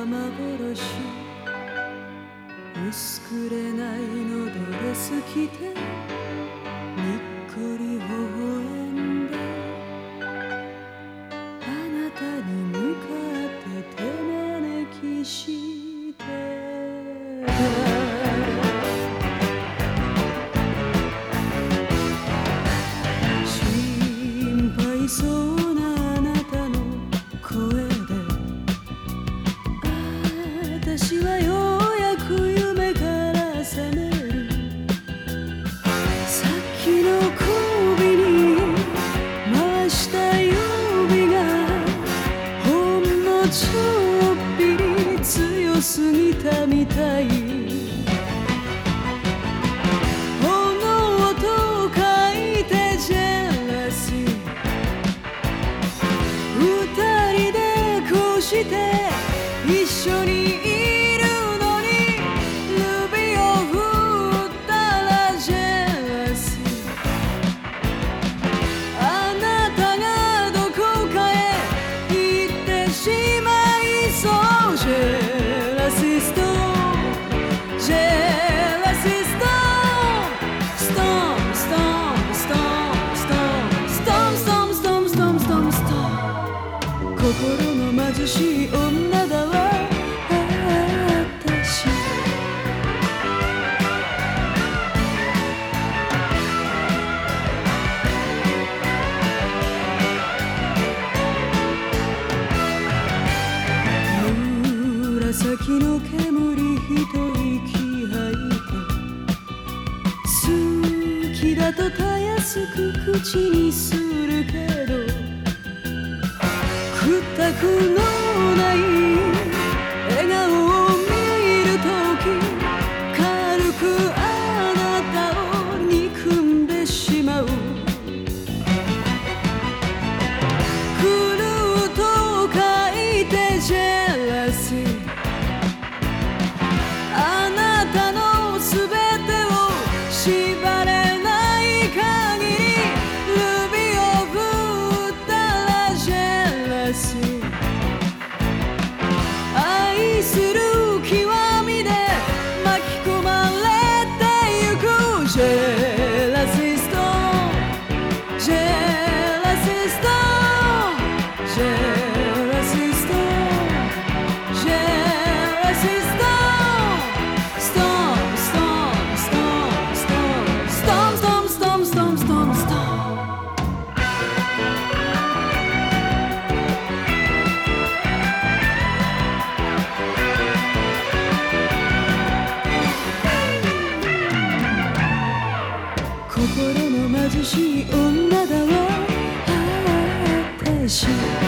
は幻薄くれないのドレス着てにっこり微笑んで。あなたに向かって手招きし強すぎたみたい。炎と書いてジェラシー。二人でこうして一緒にいるのに指を振ったらジェラシー。あなたがどこかへ行ってしまいそうジェ las. 先の煙一息吐いて好きだとたやすく口にするけどくったくのないしい女だわ。ああプ